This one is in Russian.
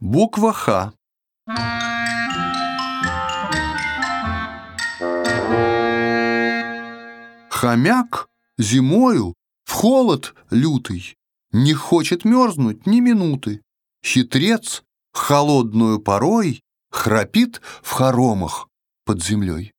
Буква Х. Хомяк зимою в холод лютый Не хочет мерзнуть ни минуты. Хитрец холодную порой Храпит в хоромах под землей.